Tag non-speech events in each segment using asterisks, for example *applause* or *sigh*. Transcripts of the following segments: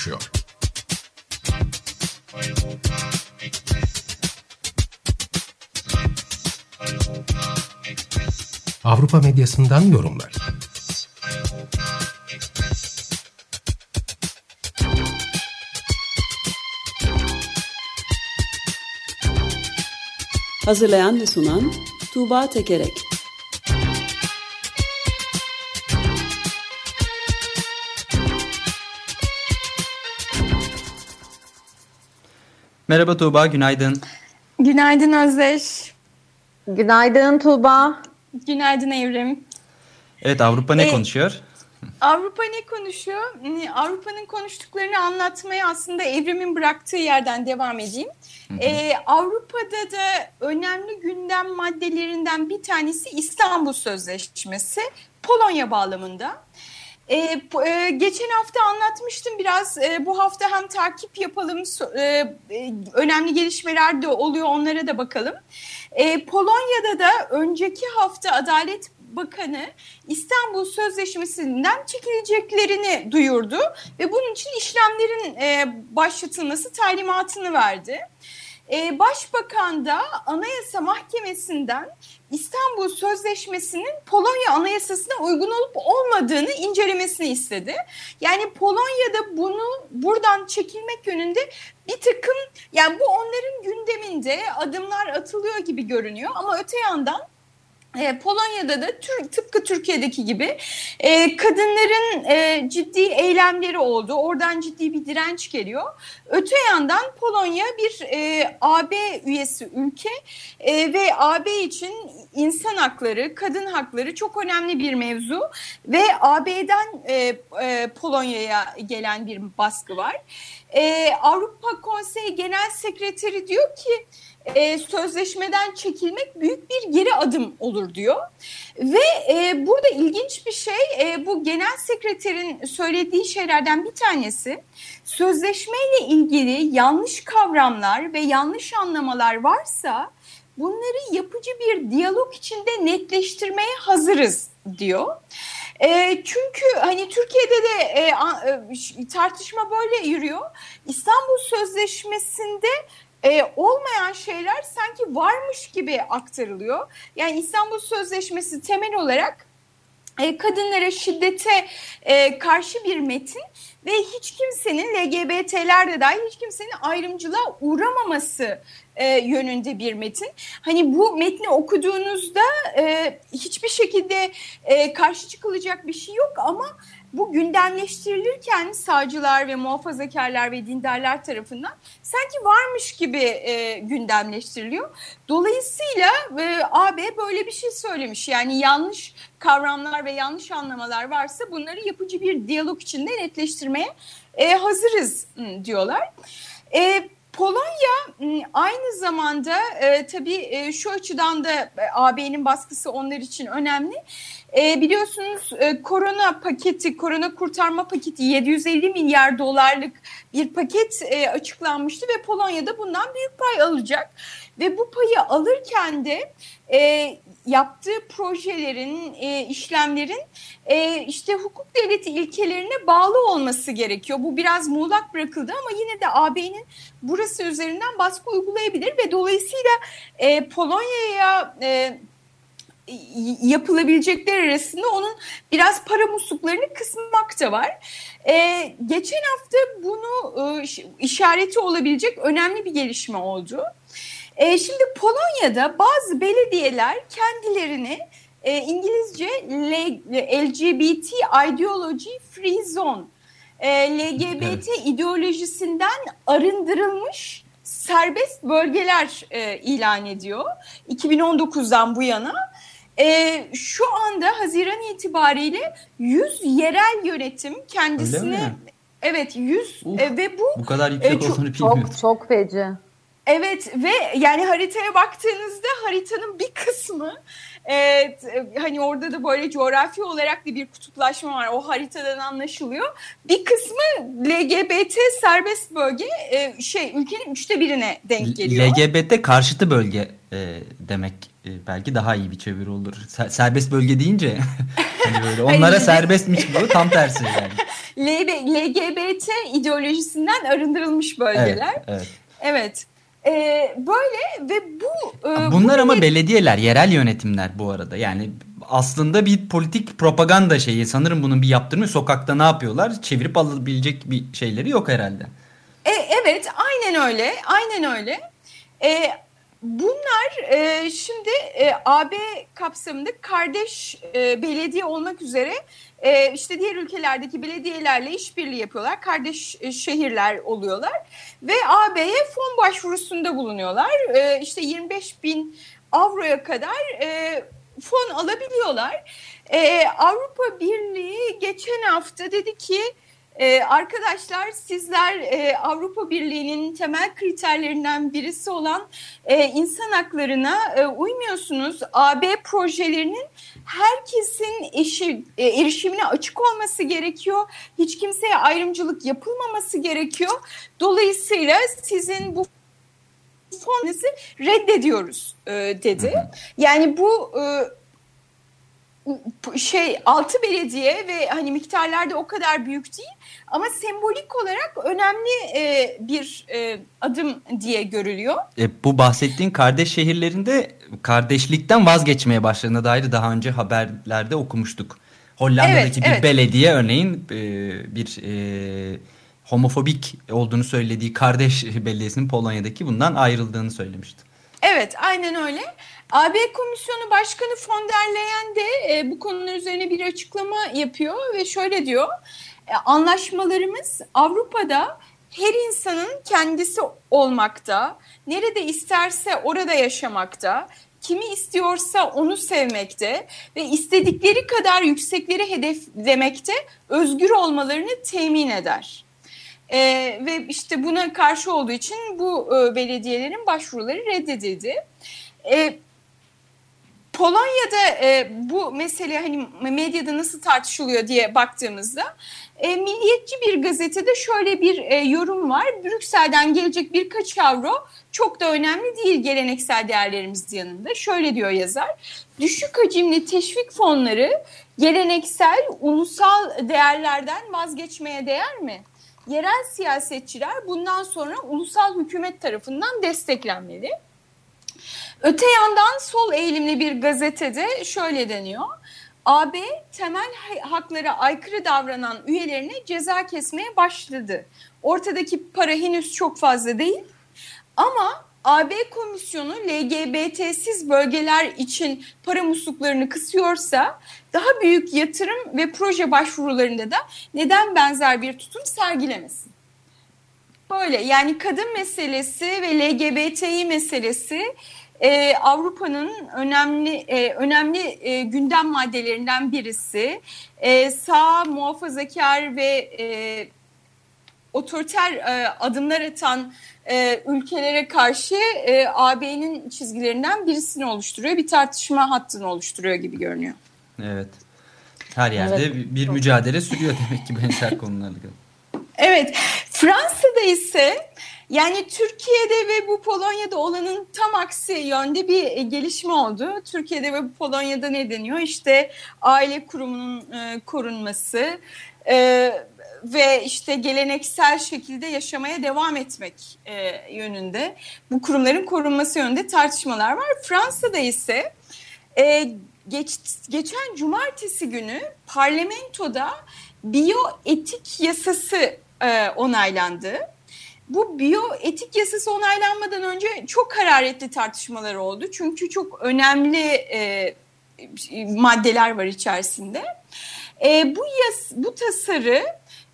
Konuşuyor? Avrupa medyasından yorumlar. Hazırlayan ve sunan Tuğba Tekerek Merhaba Tuğba, günaydın. Günaydın Özdeş. Günaydın Tuğba. Günaydın Evrim. Evet, Avrupa ne ee, konuşuyor? Avrupa ne konuşuyor? Avrupa'nın konuştuklarını anlatmaya aslında Evrim'in bıraktığı yerden devam edeyim. Ee, Avrupa'da da önemli gündem maddelerinden bir tanesi İstanbul Sözleşmesi. Polonya bağlamında. Ee, e, geçen hafta anlatmıştım biraz e, bu hafta hem takip yapalım e, e, önemli gelişmeler de oluyor onlara da bakalım. E, Polonya'da da önceki hafta Adalet Bakanı İstanbul Sözleşmesi'nden çekileceklerini duyurdu ve bunun için işlemlerin e, başlatılması talimatını verdi. E, Başbakan da Anayasa Mahkemesi'nden İstanbul Sözleşmesi'nin Polonya Anayasası'na uygun olup olmadığını incelemesini istedi. Yani Polonya'da bunu buradan çekilmek yönünde bir takım yani bu onların gündeminde adımlar atılıyor gibi görünüyor ama öte yandan e, Polonya'da da tıpkı Türkiye'deki gibi e, kadınların e, ciddi eylemleri oldu. Oradan ciddi bir direnç geliyor. Öte yandan Polonya bir AB üyesi ülke ve AB için insan hakları, kadın hakları çok önemli bir mevzu ve AB'den Polonya'ya gelen bir baskı var. Avrupa Konseyi Genel Sekreteri diyor ki e, sözleşmeden çekilmek büyük bir geri adım olur diyor. Ve e, burada ilginç bir şey e, bu genel sekreterin söylediği şeylerden bir tanesi sözleşmeyle ilgili yanlış kavramlar ve yanlış anlamalar varsa bunları yapıcı bir diyalog içinde netleştirmeye hazırız diyor. E, çünkü hani Türkiye'de de e, e, tartışma böyle yürüyor. İstanbul Sözleşmesi'nde e, olmayan şeyler sanki varmış gibi aktarılıyor. Yani İstanbul Sözleşmesi temel olarak e, kadınlara şiddete e, karşı bir metin ve hiç kimsenin LGBT'ler de hiç kimsenin ayrımcılığa uğramaması e, yönünde bir metin. Hani bu metni okuduğunuzda e, hiçbir şekilde e, karşı çıkılacak bir şey yok ama bu gündemleştirilirken sağcılar ve muhafazakarlar ve dindarlar tarafından sanki varmış gibi e, gündemleştiriliyor. Dolayısıyla e, AB böyle bir şey söylemiş. Yani yanlış kavramlar ve yanlış anlamalar varsa bunları yapıcı bir diyalog içinde netleştirmeye e, hazırız diyorlar. E, Polonya aynı zamanda e, tabii şu açıdan da AB'nin baskısı onlar için önemli. E, biliyorsunuz e, korona paketi, korona kurtarma paketi 750 milyar dolarlık bir paket e, açıklanmıştı ve Polonya'da bundan büyük pay alacak. Ve bu payı alırken de e, yaptığı projelerin, e, işlemlerin e, işte hukuk devleti ilkelerine bağlı olması gerekiyor. Bu biraz muğlak bırakıldı ama yine de AB'nin burası üzerinden baskı uygulayabilir ve dolayısıyla e, Polonya'ya e, yapılabilecekler arasında onun biraz para musluklarını kısmak da var. Ee, geçen hafta bunu e, işareti olabilecek önemli bir gelişme oldu. E, şimdi Polonya'da bazı belediyeler kendilerini e, İngilizce LGBT Ideology Free Zone, e, LGBT evet. ideolojisinden arındırılmış serbest bölgeler e, ilan ediyor 2019'dan bu yana. E, şu anda Haziran itibariyle 100 yerel yönetim kendisine Evet 100 e, ve bu bu kadar yüksek e, çok, olduğunu bilmiyordum. Çok çok feci. Evet ve yani haritaya baktığınızda haritanın bir kısmı e, hani orada da böyle coğrafi olarak da bir kutuplaşma var. O haritadan anlaşılıyor. Bir kısmı LGBT serbest bölge e, şey ülkenin üçte birine denk geliyor. LGBT karşıtı bölge e, demek e, belki daha iyi bir çeviri olur. Serbest bölge deyince *laughs* hani böyle onlara serbestmiş gibi tam tersi yani. *laughs* LGBT ideolojisinden arındırılmış bölgeler. Evet. evet. Evet. Ee, böyle ve bu... E, Bunlar bu ama bir... belediyeler, yerel yönetimler bu arada. Yani aslında bir politik propaganda şeyi. Sanırım bunun bir yaptırımı sokakta ne yapıyorlar? Çevirip alabilecek bir şeyleri yok herhalde. E, evet, aynen öyle. Aynen öyle. E, bunlar e, şimdi e, AB kapsamında kardeş e, belediye olmak üzere e, işte diğer ülkelerdeki belediyelerle işbirliği yapıyorlar. Kardeş e, şehirler oluyorlar ve AB'ye fon başvurusunda bulunuyorlar. E, işte 25 bin avroya kadar e, fon alabiliyorlar. E, Avrupa Birliği geçen hafta dedi ki ee, arkadaşlar sizler e, Avrupa Birliği'nin temel kriterlerinden birisi olan e, insan haklarına e, uymuyorsunuz. AB projelerinin herkesin eşi, e, erişimine açık olması gerekiyor. Hiç kimseye ayrımcılık yapılmaması gerekiyor. Dolayısıyla sizin bu fonunuzu reddediyoruz e, dedi. Yani bu... E, şey altı belediye ve hani miktarlarda o kadar büyük değil ama sembolik olarak önemli e, bir e, adım diye görülüyor. E, bu bahsettiğin kardeş şehirlerinde kardeşlikten vazgeçmeye başladığına dair daha önce haberlerde okumuştuk. Hollanda'daki evet, bir evet. belediye örneğin e, bir e, homofobik olduğunu söylediği kardeş belediyesinin Polonya'daki bundan ayrıldığını söylemişti. Evet aynen öyle. AB Komisyonu Başkanı von der Leyen de e, bu konular üzerine bir açıklama yapıyor ve şöyle diyor. E, anlaşmalarımız Avrupa'da her insanın kendisi olmakta, nerede isterse orada yaşamakta, kimi istiyorsa onu sevmekte ve istedikleri kadar yüksekleri hedeflemekte özgür olmalarını temin eder. Ee, ve işte buna karşı olduğu için bu e, belediyelerin başvuruları reddedildi. E, Polonya'da e, bu mesele hani medyada nasıl tartışılıyor diye baktığımızda e, milliyetçi bir gazetede şöyle bir e, yorum var. Brüksel'den gelecek birkaç avro çok da önemli değil geleneksel değerlerimiz yanında. Şöyle diyor yazar. Düşük hacimli teşvik fonları geleneksel ulusal değerlerden vazgeçmeye değer mi? Yerel siyasetçiler bundan sonra ulusal hükümet tarafından desteklenmeli. Öte yandan sol eğilimli bir gazetede şöyle deniyor. AB temel haklara aykırı davranan üyelerine ceza kesmeye başladı. Ortadaki para henüz çok fazla değil ama AB komisyonu LGBT'siz bölgeler için para musluklarını kısıyorsa daha büyük yatırım ve proje başvurularında da neden benzer bir tutum sergilemesin? Böyle yani kadın meselesi ve LGBTİ meselesi e, Avrupa'nın önemli e, önemli e, gündem maddelerinden birisi. E, sağ muhafazakar ve e, otoriter e, adımlar atan e, ülkelere karşı e, AB'nin çizgilerinden birisini oluşturuyor. Bir tartışma hattını oluşturuyor gibi görünüyor. Evet. Her yerde evet. bir mücadele sürüyor demek ki benzer konularla. Evet. Fransa'da ise yani Türkiye'de ve bu Polonya'da olanın tam aksi yönde bir e, gelişme oldu. Türkiye'de ve bu Polonya'da ne deniyor? İşte aile kurumunun e, korunması e, ve işte geleneksel şekilde yaşamaya devam etmek e, yönünde. Bu kurumların korunması yönünde tartışmalar var. Fransa'da ise e, geç, geçen cumartesi günü parlamentoda biyoetik yasası e, onaylandı bu biyoetik yasası onaylanmadan önce çok hararetli tartışmalar oldu. Çünkü çok önemli e, maddeler var içerisinde. E, bu yas, bu tasarı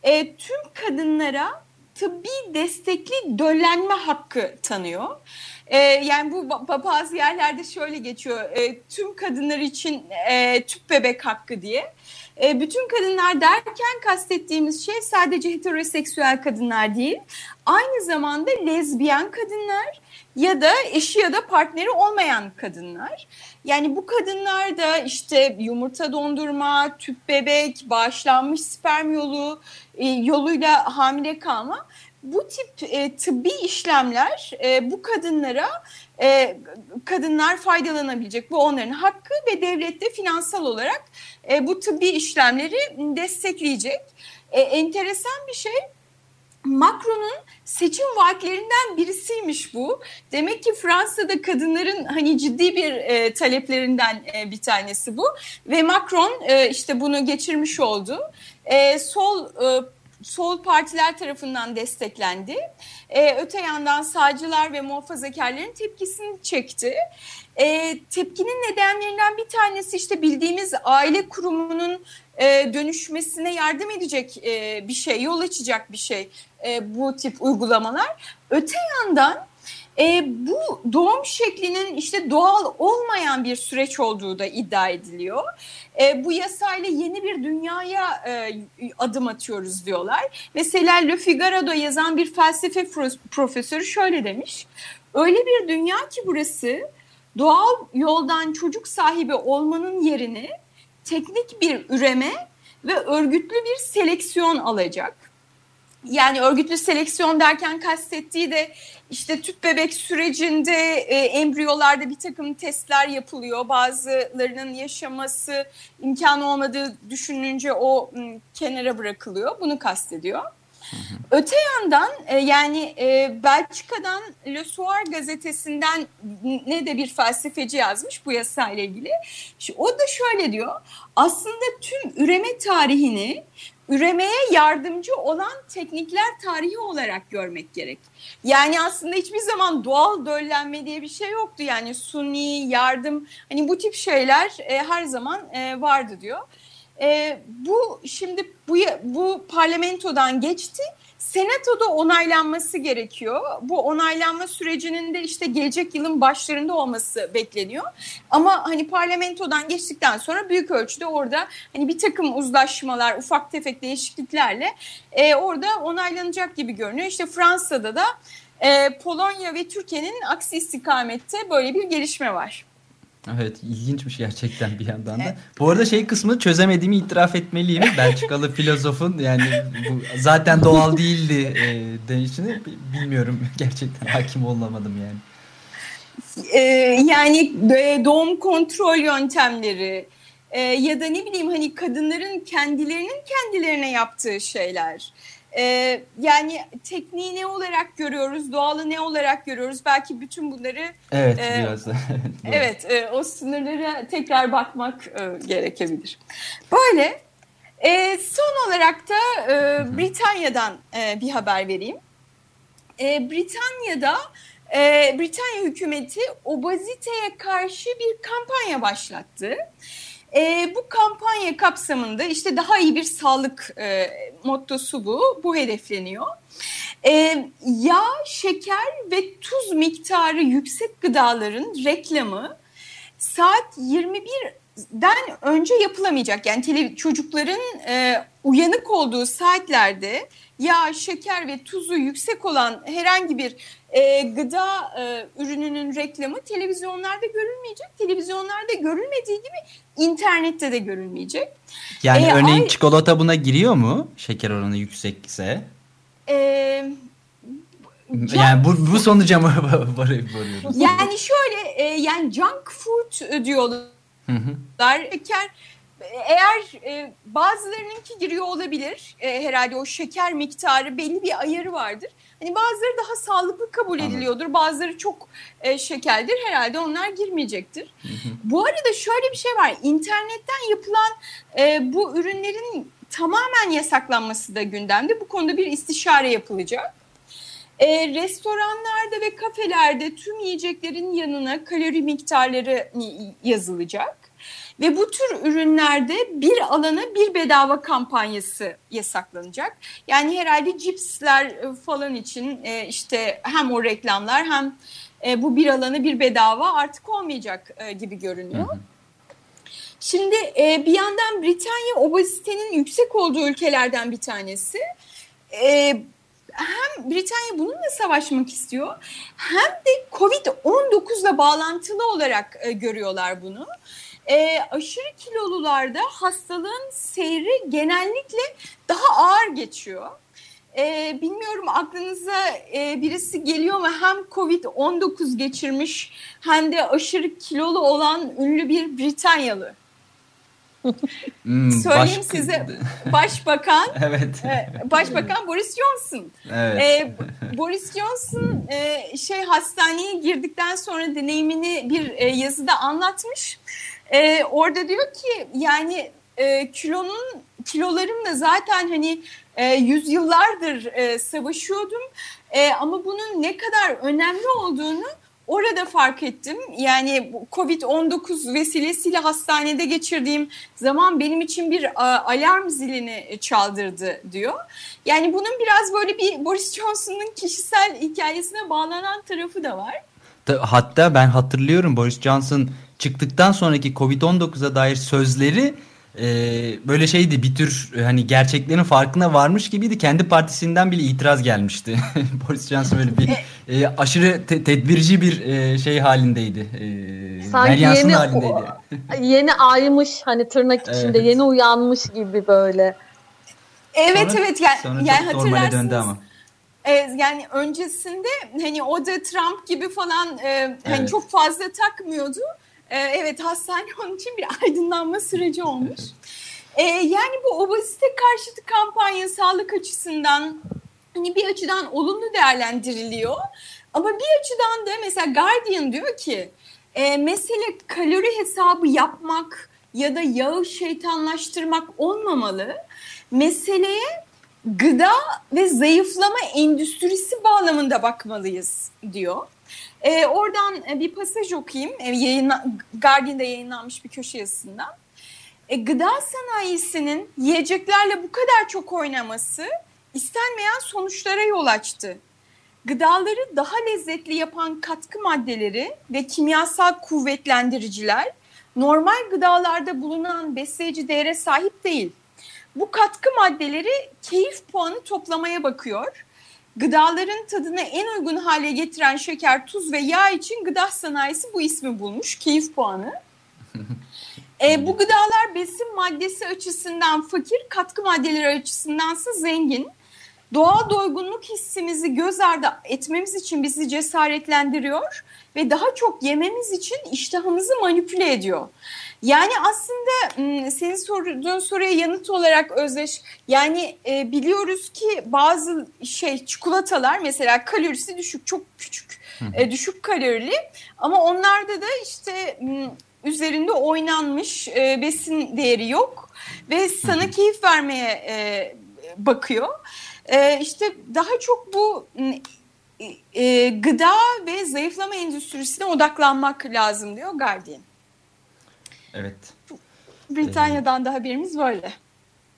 e, tüm kadınlara tıbbi destekli döllenme hakkı tanıyor. E, yani bu bazı yerlerde şöyle geçiyor. E, tüm kadınlar için e, tüp bebek hakkı diye. E, bütün kadınlar derken kastettiğimiz şey sadece heteroseksüel kadınlar değil. Aynı zamanda lezbiyen kadınlar ya da eşi ya da partneri olmayan kadınlar. Yani bu kadınlar da işte yumurta dondurma, tüp bebek, bağışlanmış sperm yolu e, yoluyla hamile kalma bu tip e, tıbbi işlemler e, bu kadınlara e, kadınlar faydalanabilecek. Bu onların hakkı ve devlet de finansal olarak e, bu tıbbi işlemleri destekleyecek. e, enteresan bir şey Macron'un seçim vaatlerinden birisiymiş bu. Demek ki Fransa'da kadınların hani ciddi bir e, taleplerinden e, bir tanesi bu. Ve Macron e, işte bunu geçirmiş oldu. E, sol e, sol partiler tarafından desteklendi. E, öte yandan sağcılar ve muhafazakarların tepkisini çekti. E, tepkinin nedenlerinden bir tanesi işte bildiğimiz aile kurumunun e, dönüşmesine yardım edecek e, bir şey, yol açacak bir şey e, bu tip uygulamalar. Öte yandan e, bu doğum şeklinin işte doğal olmayan bir süreç olduğu da iddia ediliyor. E, bu yasayla yeni bir dünyaya e, adım atıyoruz diyorlar. Mesela Le Figaro'da yazan bir felsefe profesörü şöyle demiş. Öyle bir dünya ki burası doğal yoldan çocuk sahibi olmanın yerini teknik bir üreme ve örgütlü bir seleksiyon alacak. Yani örgütlü seleksiyon derken kastettiği de işte tüp bebek sürecinde e, embriyolarda bir takım testler yapılıyor. Bazılarının yaşaması imkanı olmadığı düşününce o m, kenara bırakılıyor. Bunu kastediyor. Öte yandan e, yani e, Belçika'dan Le Soir gazetesinden ne de bir felsefeci yazmış bu yasayla ilgili. O da şöyle diyor. Aslında tüm üreme tarihini üremeye yardımcı olan teknikler tarihi olarak görmek gerek. Yani aslında hiçbir zaman doğal döllenme diye bir şey yoktu. Yani suni, yardım hani bu tip şeyler e, her zaman e, vardı diyor. E, bu şimdi bu, bu parlamentodan geçti. Senatoda onaylanması gerekiyor. Bu onaylanma sürecinin de işte gelecek yılın başlarında olması bekleniyor. Ama hani parlamentodan geçtikten sonra büyük ölçüde orada hani bir takım uzlaşmalar, ufak tefek değişikliklerle e, orada onaylanacak gibi görünüyor. İşte Fransa'da da e, Polonya ve Türkiye'nin aksi istikamette böyle bir gelişme var. Evet ilginçmiş gerçekten bir yandan da. Bu arada şey kısmını çözemediğimi itiraf etmeliyim. *laughs* Belçikalı filozofun yani bu zaten doğal değildi e, denişini bilmiyorum. *laughs* Gerçekten hakim olamadım yani. Ee, yani doğum kontrol yöntemleri e, ya da ne bileyim hani kadınların kendilerinin kendilerine yaptığı şeyler. Ee, yani tekniği ne olarak görüyoruz, doğalı ne olarak görüyoruz? Belki bütün bunları... Evet, e, biraz *laughs* da. evet, e, o sınırlara tekrar bakmak e, gerekebilir. Böyle. E, son olarak da e, Britanya'dan e, bir haber vereyim. E, Britanya'da e, Britanya hükümeti obeziteye karşı bir kampanya başlattı. E, bu kampanya kapsamında işte daha iyi bir sağlık e, mottosu bu. Bu hedefleniyor. E, yağ, şeker ve tuz miktarı yüksek gıdaların reklamı saat 21'den önce yapılamayacak. Yani çocukların e, uyanık olduğu saatlerde yağ, şeker ve tuzu yüksek olan herhangi bir e, gıda e, ürününün reklamı televizyonlarda görülmeyecek. Televizyonlarda görülmediği gibi internette de görülmeyecek. Yani ee, örneğin ay, çikolata buna giriyor mu? Şeker oranı yüksekse. E, yani bu, bu sonuca mı *laughs* varıyoruz? Yani şöyle e, yani junk food diyorlar. Hı hı. Şeker eğer e, bazılarınınki giriyor olabilir. E, herhalde o şeker miktarı belli bir ayarı vardır. Hani bazıları daha sağlıklı kabul ediliyordur. Bazıları çok e, şekerdir. Herhalde onlar girmeyecektir. Bu arada şöyle bir şey var. İnternetten yapılan e, bu ürünlerin tamamen yasaklanması da gündemde. Bu konuda bir istişare yapılacak. E, restoranlarda ve kafelerde tüm yiyeceklerin yanına kalori miktarları yazılacak. Ve bu tür ürünlerde bir alana bir bedava kampanyası yasaklanacak. Yani herhalde cipsler e, falan için e, işte hem o reklamlar hem e, bu bir alanı bir bedava artık olmayacak gibi görünüyor. Şimdi bir yandan Britanya obezitenin yüksek olduğu ülkelerden bir tanesi. Hem Britanya bununla savaşmak istiyor hem de Covid-19 ile bağlantılı olarak görüyorlar bunu e, aşırı kilolularda hastalığın seyri genellikle daha ağır geçiyor. E, bilmiyorum aklınıza e, birisi geliyor mu hem Covid-19 geçirmiş hem de aşırı kilolu olan ünlü bir Britanyalı. Hmm, Söyleyeyim baş... size Başbakan *laughs* evet. E, Başbakan Boris Johnson. Evet. Ee, Boris Johnson e, şey hastaneye girdikten sonra deneyimini bir e, yazıda anlatmış. E, orada diyor ki yani e, kilonun kilolarımla zaten hani e, yüzyıllardır e, savaşıyordum. E, ama bunun ne kadar önemli olduğunu Orada fark ettim. Yani Covid-19 vesilesiyle hastanede geçirdiğim zaman benim için bir alarm zilini çaldırdı diyor. Yani bunun biraz böyle bir Boris Johnson'ın kişisel hikayesine bağlanan tarafı da var. Hatta ben hatırlıyorum Boris Johnson çıktıktan sonraki Covid-19'a dair sözleri e, böyle şeydi bir tür hani gerçeklerin farkına varmış gibiydi. Kendi partisinden bile itiraz gelmişti. *laughs* Boris Johnson böyle bir e, aşırı te tedbirci bir e, şey halindeydi. E, Sanki yeni, halindeydi. yeni aymış hani tırnak *laughs* içinde evet. yeni uyanmış gibi böyle. Evet sonra, evet yani, sonra yani hatırlarsınız. döndü ama. E, yani öncesinde hani o da Trump gibi falan e, hani çok fazla takmıyordu. Ee, evet hastane onun için bir aydınlanma süreci olmuş. Ee, yani bu obezite karşıtı kampanya sağlık açısından hani bir açıdan olumlu değerlendiriliyor. Ama bir açıdan da mesela Guardian diyor ki e, mesele kalori hesabı yapmak ya da yağı şeytanlaştırmak olmamalı. Meseleye gıda ve zayıflama endüstrisi bağlamında bakmalıyız diyor. E, oradan bir pasaj okuyayım. E, yayınla, Guardian'da yayınlanmış bir köşe yazısından. E, gıda sanayisinin yiyeceklerle bu kadar çok oynaması istenmeyen sonuçlara yol açtı. Gıdaları daha lezzetli yapan katkı maddeleri ve kimyasal kuvvetlendiriciler normal gıdalarda bulunan besleyici değere sahip değil. Bu katkı maddeleri keyif puanı toplamaya bakıyor Gıdaların tadını en uygun hale getiren şeker, tuz ve yağ için gıda sanayisi bu ismi bulmuş. Keyif puanı. *laughs* e, bu gıdalar besin maddesi açısından fakir, katkı maddeleri açısındansa zengin. Doğal doygunluk hissimizi göz ardı etmemiz için bizi cesaretlendiriyor ve daha çok yememiz için iştahımızı manipüle ediyor. Yani aslında senin sorduğun soruya yanıt olarak Özdeş yani e, biliyoruz ki bazı şey çikolatalar mesela kalorisi düşük çok küçük e, düşük kalorili ama onlarda da işte üzerinde oynanmış e, besin değeri yok ve sana keyif vermeye bakıyor. E, işte daha çok bu e, gıda ve zayıflama endüstrisine odaklanmak lazım diyor Guardian. Evet. Britanya'dan ee, da haberimiz böyle.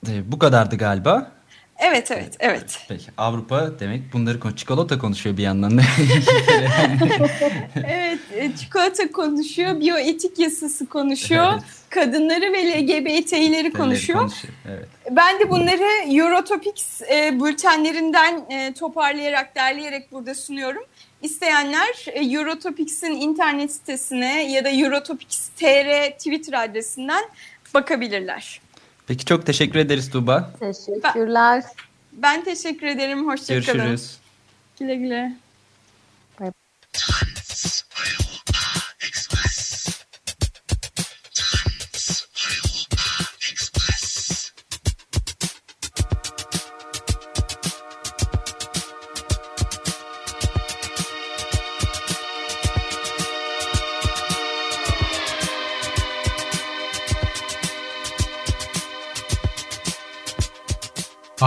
E, bu kadardı galiba. Evet, evet, evet. Peki Avrupa demek bunları konu çikolata konuşuyor bir yandan da. *laughs* evet, e, çikolata konuşuyor, biyoetik yasası konuşuyor, evet. kadınları ve LGBT'leri konuşuyor. konuşuyor evet. Ben de bunları Eurotopics e, bültenlerinden e, toparlayarak, derleyerek burada sunuyorum. İsteyenler e, Eurotopics'in internet sitesine ya da Eurotopics.tr Twitter adresinden bakabilirler. Peki çok teşekkür ederiz Tuğba. Teşekkürler. Ben, ben teşekkür ederim. Hoşçakalın. Görüşürüz. Güle güle.